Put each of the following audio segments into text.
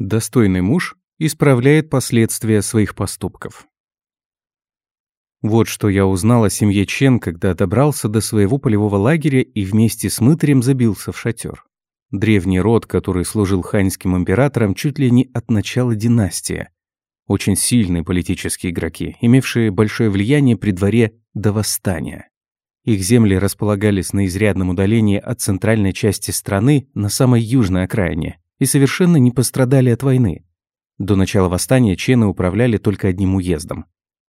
Достойный муж исправляет последствия своих поступков. Вот что я узнал о семье Чен, когда добрался до своего полевого лагеря и вместе с мытарем забился в шатер. Древний род, который служил ханьским императором чуть ли не от начала династии. Очень сильные политические игроки, имевшие большое влияние при дворе до восстания. Их земли располагались на изрядном удалении от центральной части страны на самой южной окраине, и совершенно не пострадали от войны. До начала восстания чены управляли только одним уездом.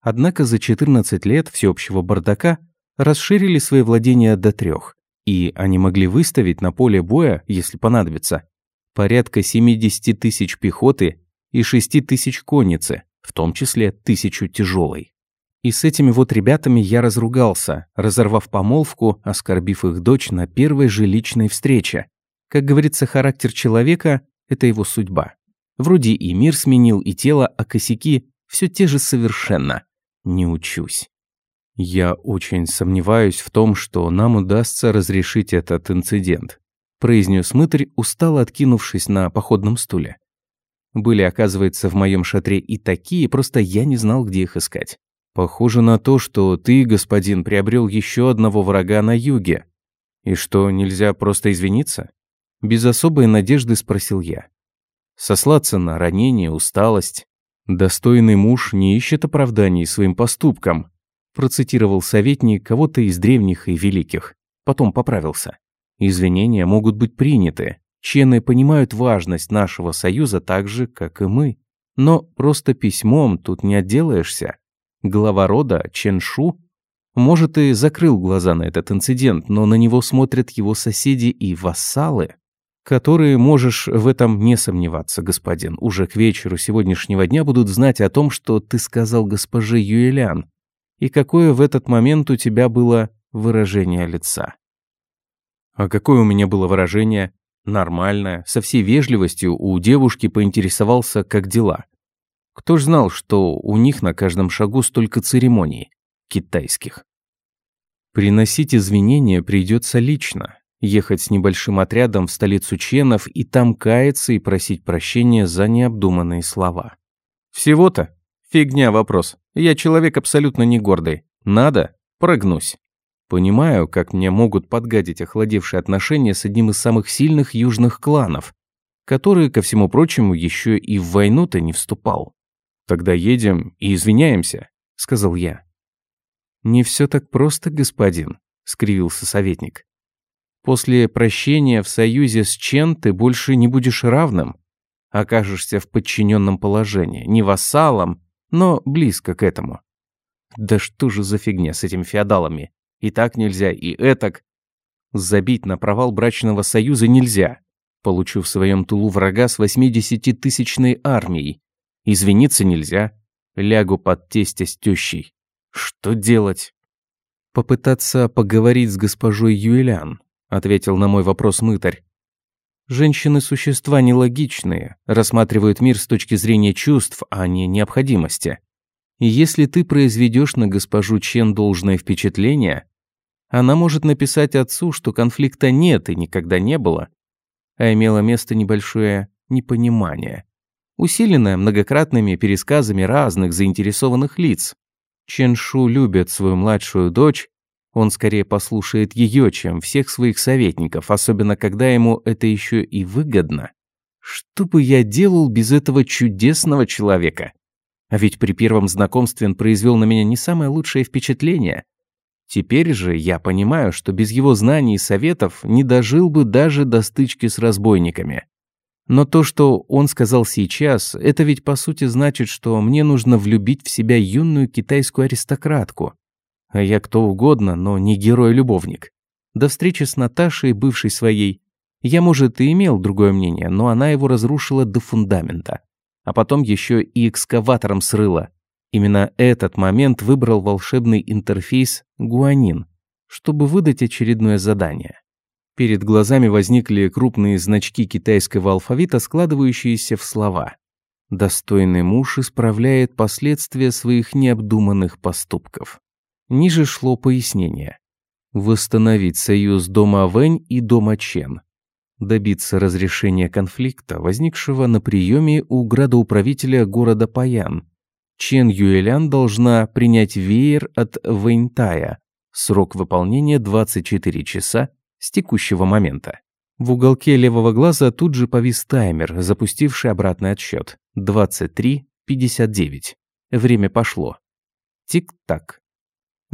Однако за 14 лет всеобщего бардака расширили свои владения до трех, и они могли выставить на поле боя, если понадобится, порядка 70 тысяч пехоты и 6 тысяч конницы, в том числе тысячу тяжелой. И с этими вот ребятами я разругался, разорвав помолвку, оскорбив их дочь на первой же личной встрече, как говорится, характер человека – это его судьба. Вроде и мир сменил, и тело, а косяки все те же совершенно. Не учусь. Я очень сомневаюсь в том, что нам удастся разрешить этот инцидент, произнес мытарь, устало откинувшись на походном стуле. Были, оказывается, в моем шатре и такие, просто я не знал, где их искать. Похоже на то, что ты, господин, приобрел еще одного врага на юге. И что, нельзя просто извиниться? Без особой надежды спросил я. Сослаться на ранение, усталость. Достойный муж не ищет оправданий своим поступкам, процитировал советник кого-то из древних и великих. Потом поправился. Извинения могут быть приняты. Чены понимают важность нашего союза так же, как и мы. Но просто письмом тут не отделаешься. Глава рода Ченшу может, и закрыл глаза на этот инцидент, но на него смотрят его соседи и вассалы которые можешь в этом не сомневаться, господин. Уже к вечеру сегодняшнего дня будут знать о том, что ты сказал госпоже Юэлян, и какое в этот момент у тебя было выражение лица. А какое у меня было выражение? Нормальное, со всей вежливостью у девушки поинтересовался, как дела. Кто ж знал, что у них на каждом шагу столько церемоний, китайских. Приносить извинения придется лично, ехать с небольшим отрядом в столицу Ченов и там каяться и просить прощения за необдуманные слова. Всего-то? Фигня вопрос. Я человек абсолютно не гордый. Надо? Прогнусь. Понимаю, как мне могут подгадить охладевшие отношения с одним из самых сильных южных кланов, который, ко всему прочему, еще и в войну-то не вступал. Тогда едем и извиняемся, сказал я. Не все так просто, господин, скривился советник. После прощения в союзе с Чен ты больше не будешь равным. Окажешься в подчиненном положении, не вассалом, но близко к этому. Да что же за фигня с этими феодалами? И так нельзя, и этак. Забить на провал брачного союза нельзя. Получу в своем тулу врага с 80-тысячной армией. Извиниться нельзя. Лягу под тестя с тещей. Что делать? Попытаться поговорить с госпожой Юэлян ответил на мой вопрос мытарь. Женщины – существа нелогичные, рассматривают мир с точки зрения чувств, а не необходимости. И если ты произведешь на госпожу Чен должное впечатление, она может написать отцу, что конфликта нет и никогда не было, а имело место небольшое непонимание, усиленное многократными пересказами разных заинтересованных лиц. Ченшу любит свою младшую дочь он скорее послушает ее, чем всех своих советников, особенно когда ему это еще и выгодно. Что бы я делал без этого чудесного человека? А ведь при первом знакомстве он произвел на меня не самое лучшее впечатление. Теперь же я понимаю, что без его знаний и советов не дожил бы даже до стычки с разбойниками. Но то, что он сказал сейчас, это ведь по сути значит, что мне нужно влюбить в себя юную китайскую аристократку. А я кто угодно, но не герой-любовник. До встречи с Наташей, бывшей своей, я, может, и имел другое мнение, но она его разрушила до фундамента. А потом еще и экскаватором срыла. Именно этот момент выбрал волшебный интерфейс Гуанин, чтобы выдать очередное задание. Перед глазами возникли крупные значки китайского алфавита, складывающиеся в слова. «Достойный муж исправляет последствия своих необдуманных поступков». Ниже шло пояснение. Восстановить союз дома Вэнь и дома Чен. добиться разрешения конфликта, возникшего на приеме у градоуправителя города Паян. Чен Юэлян должна принять веер от Вэньтая. Срок выполнения 24 часа с текущего момента. В уголке левого глаза тут же повис таймер, запустивший обратный отсчет. 23.59. Время пошло. Тик-так.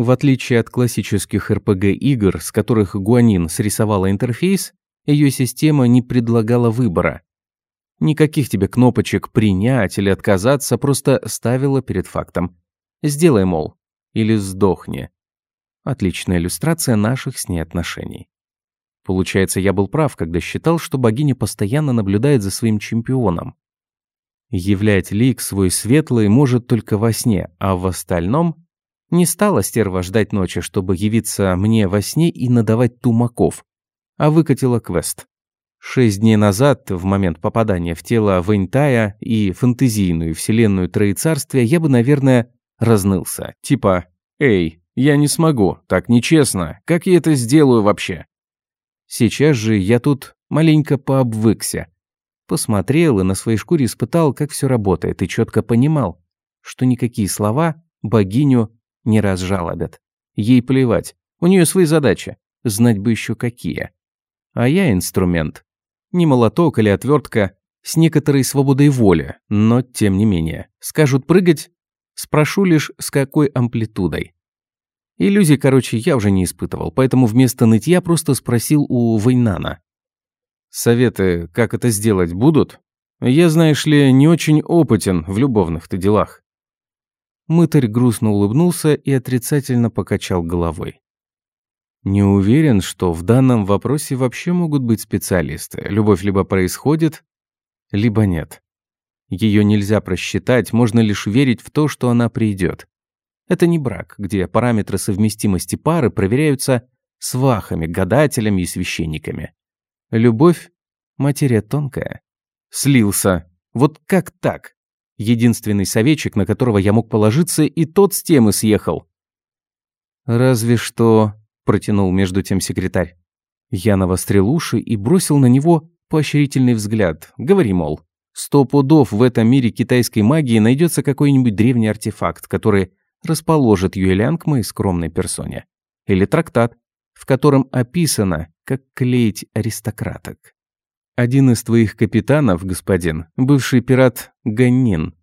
В отличие от классических RPG-игр, с которых Гуанин срисовала интерфейс, ее система не предлагала выбора. Никаких тебе кнопочек «принять» или «отказаться», просто ставила перед фактом. «Сделай, мол, или сдохни». Отличная иллюстрация наших с ней отношений. Получается, я был прав, когда считал, что богиня постоянно наблюдает за своим чемпионом. Являть лик свой светлый может только во сне, а в остальном не стала стерва ждать ночи, чтобы явиться мне во сне и надавать тумаков, а выкатила квест. Шесть дней назад, в момент попадания в тело Вэньтая и фэнтезийную вселенную Троецарствия, я бы, наверное, разнылся. Типа, «Эй, я не смогу, так нечестно, как я это сделаю вообще?» Сейчас же я тут маленько пообвыкся. Посмотрел и на своей шкуре испытал, как все работает, и четко понимал, что никакие слова богиню не разжалобят. Ей плевать, у нее свои задачи, знать бы еще какие. А я инструмент. Не молоток или отвертка, с некоторой свободой воли, но тем не менее. Скажут прыгать, спрошу лишь, с какой амплитудой. Иллюзий, короче, я уже не испытывал, поэтому вместо нытья просто спросил у Вейнана. «Советы, как это сделать, будут? Я, знаешь ли, не очень опытен в любовных-то делах». Мытарь грустно улыбнулся и отрицательно покачал головой. Не уверен, что в данном вопросе вообще могут быть специалисты. Любовь либо происходит, либо нет. Ее нельзя просчитать, можно лишь верить в то, что она придет. Это не брак, где параметры совместимости пары проверяются свахами, гадателями и священниками. Любовь – материя тонкая. Слился. Вот как так? Единственный советчик, на которого я мог положиться, и тот с темы съехал. Разве что протянул между тем секретарь. Я навострил уши и бросил на него поощрительный взгляд. Говори, мол, сто пудов в этом мире китайской магии найдется какой-нибудь древний артефакт, который расположит Юэлян к моей скромной персоне. Или трактат, в котором описано, как клеить аристократок. Один из твоих капитанов, господин, бывший пират Ганнин.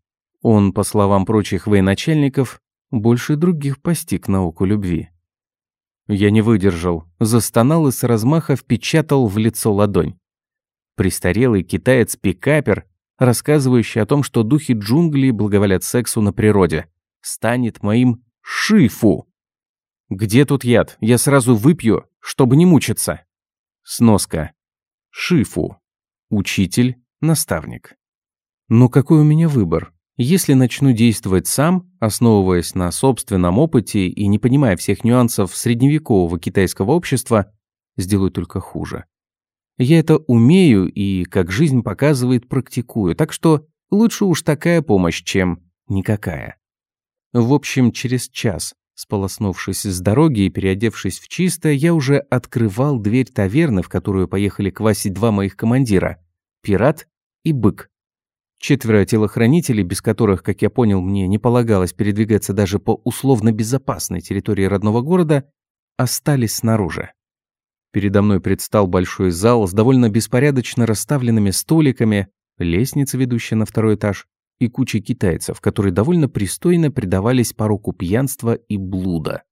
Он, по словам прочих военачальников, больше других постиг науку любви. Я не выдержал, застонал и с размаха впечатал в лицо ладонь. Престарелый китаец-пикапер, рассказывающий о том, что духи джунглей благоволят сексу на природе, станет моим шифу. Где тут яд? Я сразу выпью, чтобы не мучиться. Сноска. Шифу. Учитель, наставник. Но какой у меня выбор? Если начну действовать сам, основываясь на собственном опыте и не понимая всех нюансов средневекового китайского общества, сделаю только хуже. Я это умею и, как жизнь показывает, практикую, так что лучше уж такая помощь, чем никакая. В общем, через час, сполоснувшись с дороги и переодевшись в чисто, я уже открывал дверь таверны, в которую поехали квасить два моих командира – пират и бык. Четверо телохранителей, без которых, как я понял, мне не полагалось передвигаться даже по условно безопасной территории родного города, остались снаружи. Передо мной предстал большой зал с довольно беспорядочно расставленными столиками, лестница, ведущая на второй этаж, и кучей китайцев, которые довольно пристойно предавались пороку пьянства и блуда.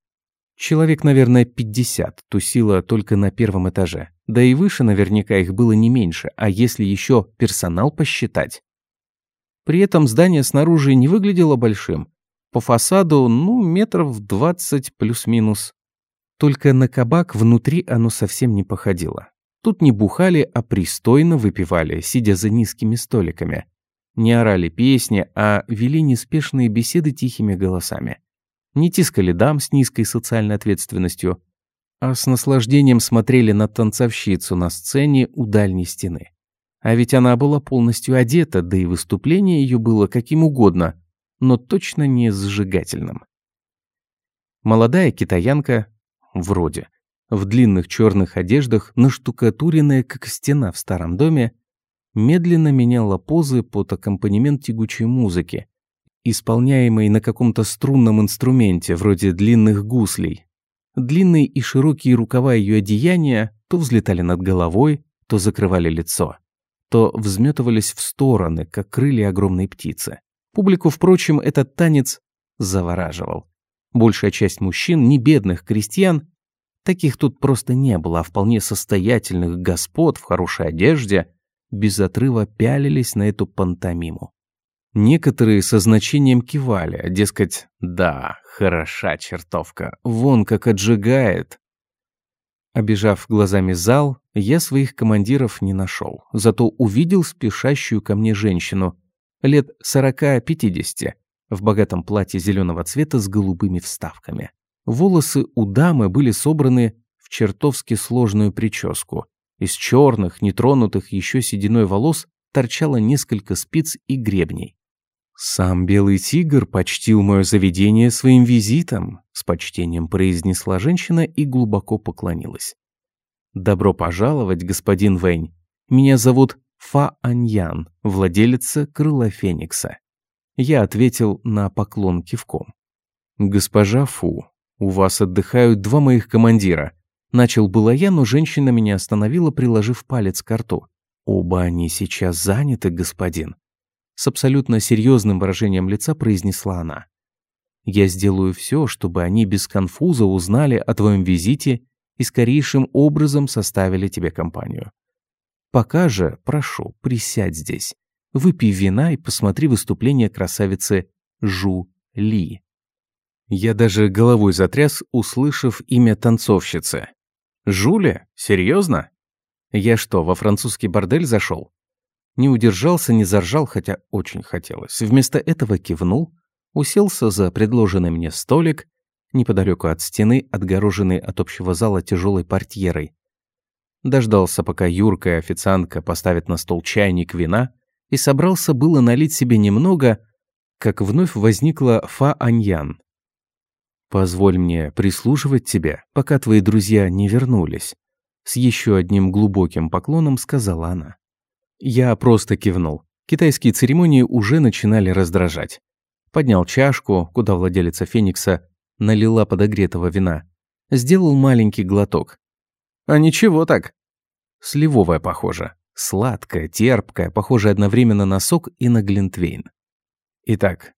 Человек, наверное, 50 тусило только на первом этаже. Да и выше наверняка их было не меньше, а если еще персонал посчитать, при этом здание снаружи не выглядело большим. По фасаду, ну, метров двадцать плюс-минус. Только на кабак внутри оно совсем не походило. Тут не бухали, а пристойно выпивали, сидя за низкими столиками. Не орали песни, а вели неспешные беседы тихими голосами. Не тискали дам с низкой социальной ответственностью, а с наслаждением смотрели на танцовщицу на сцене у дальней стены. А ведь она была полностью одета, да и выступление ее было каким угодно, но точно не зажигательным. Молодая китаянка, вроде, в длинных черных одеждах, наштукатуренная, как стена в старом доме, медленно меняла позы под аккомпанемент тягучей музыки, исполняемой на каком-то струнном инструменте, вроде длинных гуслей. Длинные и широкие рукава ее одеяния то взлетали над головой, то закрывали лицо, то взметывались в стороны, как крылья огромной птицы. Публику, впрочем, этот танец завораживал. Большая часть мужчин, не бедных крестьян, таких тут просто не было, а вполне состоятельных господ в хорошей одежде, без отрыва пялились на эту пантомиму. Некоторые со значением кивали, дескать, да, хороша чертовка, вон как отжигает. Обежав глазами зал, я своих командиров не нашел, зато увидел спешащую ко мне женщину, лет сорока-пятидесяти, в богатом платье зеленого цвета с голубыми вставками. Волосы у дамы были собраны в чертовски сложную прическу. Из черных, нетронутых еще сединой волос торчало несколько спиц и гребней. «Сам белый тигр почтил мое заведение своим визитом», с почтением произнесла женщина и глубоко поклонилась. «Добро пожаловать, господин Вэнь. Меня зовут Фа Аньян, владелица крыла Феникса». Я ответил на поклон кивком. «Госпожа Фу, у вас отдыхают два моих командира». Начал было я, но женщина меня остановила, приложив палец к рту. «Оба они сейчас заняты, господин». С абсолютно серьезным выражением лица произнесла она. «Я сделаю все, чтобы они без конфуза узнали о твоем визите и скорейшим образом составили тебе компанию. Пока же, прошу, присядь здесь. Выпей вина и посмотри выступление красавицы Жу Ли. Я даже головой затряс, услышав имя танцовщицы. «Жуля? Серьезно? Я что, во французский бордель зашел?» Не удержался, не заржал, хотя очень хотелось. Вместо этого кивнул, уселся за предложенный мне столик, неподалеку от стены, отгороженный от общего зала тяжелой портьерой. Дождался, пока Юрка и официантка поставят на стол чайник вина, и собрался было налить себе немного, как вновь возникла Фа Аньян. «Позволь мне прислуживать тебе, пока твои друзья не вернулись», с еще одним глубоким поклоном сказала она. Я просто кивнул. Китайские церемонии уже начинали раздражать. Поднял чашку, куда владелица Феникса налила подогретого вина. Сделал маленький глоток. А ничего так. Сливовая, похоже. Сладкая, терпкая, похожая одновременно на сок и на глинтвейн. Итак,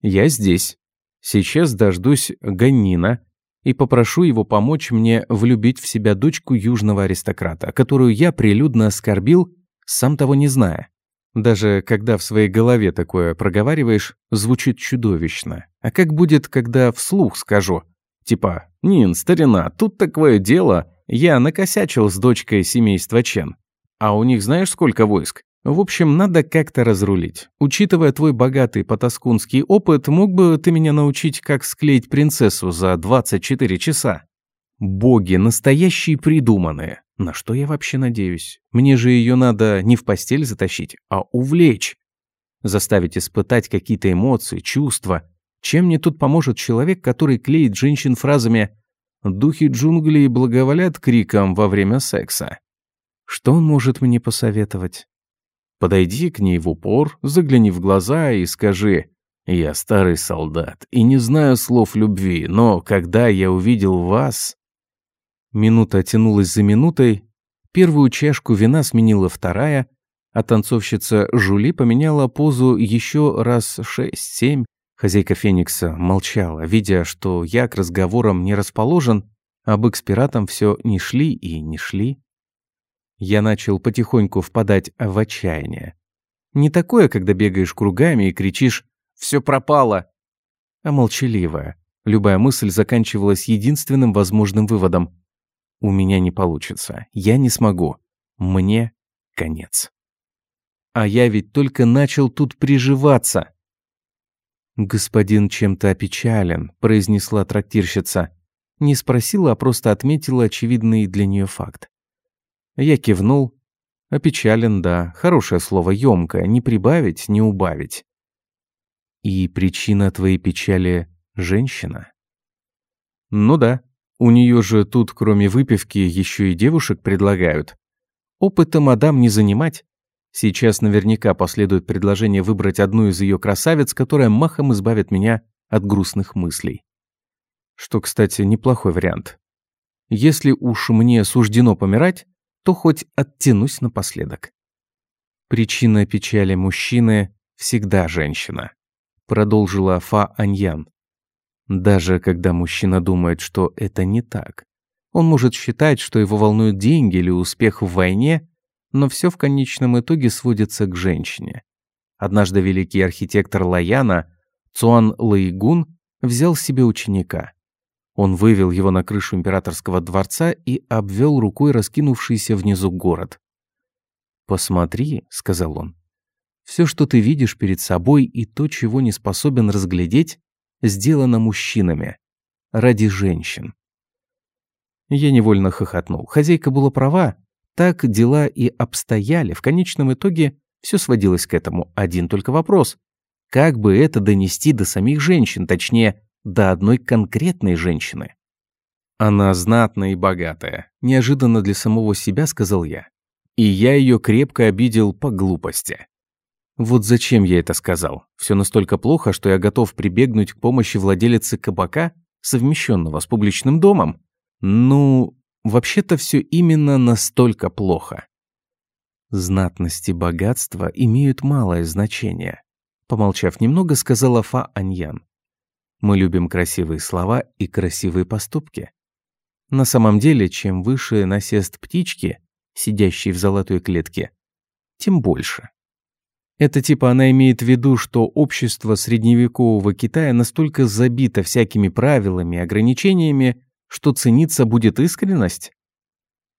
я здесь. Сейчас дождусь Ганнина и попрошу его помочь мне влюбить в себя дочку южного аристократа, которую я прилюдно оскорбил, сам того не зная. Даже когда в своей голове такое проговариваешь, звучит чудовищно. А как будет, когда вслух скажу? Типа, «Нин, старина, тут такое дело, я накосячил с дочкой семейства Чен. А у них знаешь сколько войск? В общем, надо как-то разрулить. Учитывая твой богатый потаскунский опыт, мог бы ты меня научить, как склеить принцессу за 24 часа? Боги настоящие придуманные. На что я вообще надеюсь? Мне же ее надо не в постель затащить, а увлечь. Заставить испытать какие-то эмоции, чувства. Чем мне тут поможет человек, который клеит женщин фразами «Духи джунглей благоволят криком во время секса»? Что он может мне посоветовать? Подойди к ней в упор, загляни в глаза и скажи «Я старый солдат и не знаю слов любви, но когда я увидел вас...» Минута тянулась за минутой, первую чашку вина сменила вторая, а танцовщица Жули поменяла позу еще раз шесть-семь. Хозяйка Феникса молчала, видя, что я к разговорам не расположен, а к пиратам все не шли и не шли. Я начал потихоньку впадать в отчаяние. Не такое, когда бегаешь кругами и кричишь «Все пропало!», а молчаливое. Любая мысль заканчивалась единственным возможным выводом. «У меня не получится. Я не смогу. Мне конец». А я ведь только начал тут приживаться. «Господин чем-то опечален», — произнесла трактирщица. Не спросила, а просто отметила очевидный для нее факт. Я кивнул. Опечален, да. Хорошее слово, ёмкое. Не прибавить, не убавить. И причина твоей печали – женщина? Ну да. У нее же тут, кроме выпивки, еще и девушек предлагают. Опыта мадам не занимать. Сейчас наверняка последует предложение выбрать одну из ее красавиц, которая махом избавит меня от грустных мыслей. Что, кстати, неплохой вариант. Если уж мне суждено помирать, то хоть оттянусь напоследок. Причина печали мужчины всегда женщина, продолжила Фа Аньян. Даже когда мужчина думает, что это не так. Он может считать, что его волнуют деньги или успех в войне, но все в конечном итоге сводится к женщине. Однажды великий архитектор Лаяна Цуан Лэйгун взял себе ученика. Он вывел его на крышу императорского дворца и обвел рукой раскинувшийся внизу город. «Посмотри», — сказал он, — «все, что ты видишь перед собой и то, чего не способен разглядеть, сделано мужчинами, ради женщин. Я невольно хохотнул. Хозяйка была права. Так дела и обстояли. В конечном итоге все сводилось к этому. Один только вопрос. Как бы это донести до самих женщин, точнее, до одной конкретной женщины? Она знатная и богатая. Неожиданно для самого себя сказал я. И я ее крепко обидел по глупости. Вот зачем я это сказал? Все настолько плохо, что я готов прибегнуть к помощи владелицы кабака, совмещенного с публичным домом? Ну, вообще-то все именно настолько плохо. Знатность и богатство имеют малое значение. Помолчав немного, сказала Фа Аньян. Мы любим красивые слова и красивые поступки. На самом деле, чем выше насест птички, сидящей в золотой клетке, тем больше. Это типа она имеет в виду, что общество средневекового Китая настолько забито всякими правилами и ограничениями, что цениться будет искренность?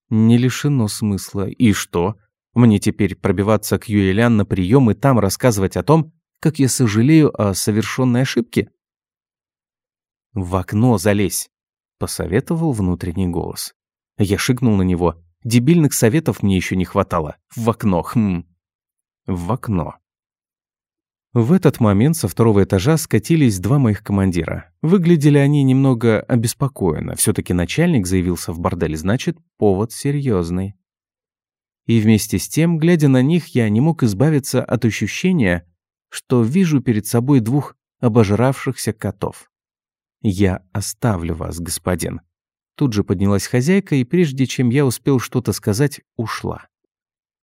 Не лишено смысла. И что? Мне теперь пробиваться к Юэлян на прием и там рассказывать о том, как я сожалею о совершенной ошибке? «В окно залезь», — посоветовал внутренний голос. Я шикнул на него. Дебильных советов мне еще не хватало. В окно, хм в окно. В этот момент со второго этажа скатились два моих командира. Выглядели они немного обеспокоенно. все таки начальник заявился в бордель, значит, повод серьезный. И вместе с тем, глядя на них, я не мог избавиться от ощущения, что вижу перед собой двух обожравшихся котов. «Я оставлю вас, господин». Тут же поднялась хозяйка, и прежде чем я успел что-то сказать, ушла.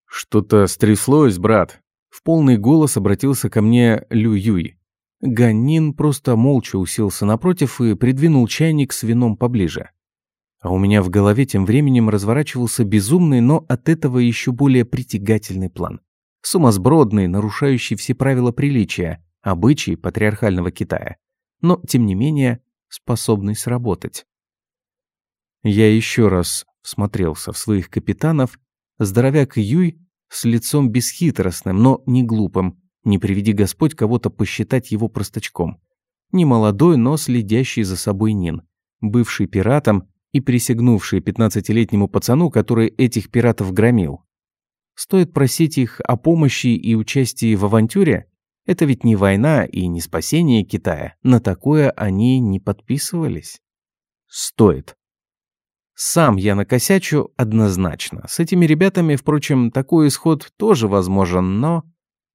«Что-то стряслось, брат?» В полный голос обратился ко мне Лю Юй. Ганнин просто молча уселся напротив и придвинул чайник с вином поближе. А у меня в голове тем временем разворачивался безумный, но от этого еще более притягательный план. Сумасбродный, нарушающий все правила приличия, обычаи патриархального Китая. Но, тем не менее, способный сработать. Я еще раз всмотрелся в своих капитанов. Здоровяк Юй с лицом бесхитростным, но не глупым. Не приведи Господь кого-то посчитать его простачком. Не молодой, но следящий за собой Нин. Бывший пиратом и присягнувший пятнадцатилетнему пацану, который этих пиратов громил. Стоит просить их о помощи и участии в авантюре? Это ведь не война и не спасение Китая. На такое они не подписывались. Стоит. Сам я накосячу однозначно. С этими ребятами, впрочем, такой исход тоже возможен, но...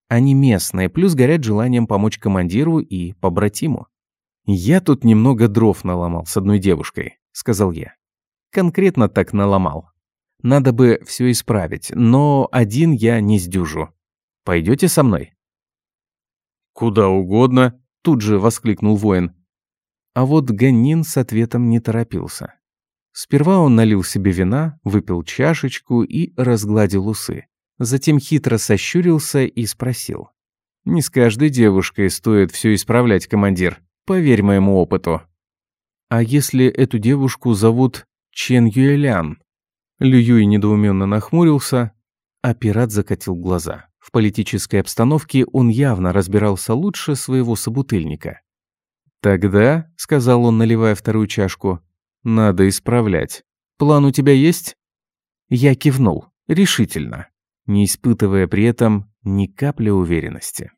Они местные, плюс горят желанием помочь командиру и побратиму. «Я тут немного дров наломал с одной девушкой», — сказал я. «Конкретно так наломал. Надо бы все исправить, но один я не сдюжу. Пойдете со мной?» «Куда угодно», — тут же воскликнул воин. А вот Ганнин с ответом не торопился. Сперва он налил себе вина, выпил чашечку и разгладил усы. Затем хитро сощурился и спросил. «Не с каждой девушкой стоит все исправлять, командир. Поверь моему опыту». «А если эту девушку зовут Чен Юэлян?» Лю Юй недоуменно нахмурился, а пират закатил глаза. В политической обстановке он явно разбирался лучше своего собутыльника. «Тогда», — сказал он, наливая вторую чашку, надо исправлять. План у тебя есть? Я кивнул, решительно, не испытывая при этом ни капли уверенности.